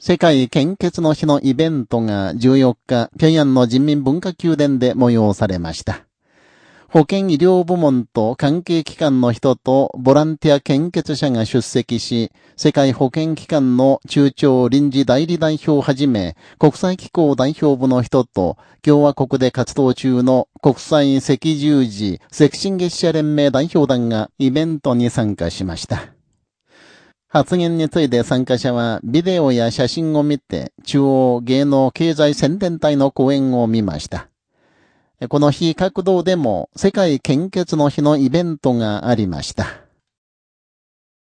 世界献血の日のイベントが14日、平壌の人民文化宮殿で催されました。保健医療部門と関係機関の人とボランティア献血者が出席し、世界保健機関の中長臨時代理代表をはじめ、国際機構代表部の人と、共和国で活動中の国際赤十字、赤新月社連盟代表団がイベントに参加しました。発言について参加者はビデオや写真を見て中央芸能経済宣伝隊の講演を見ました。この日、角道でも世界献血の日のイベントがありました。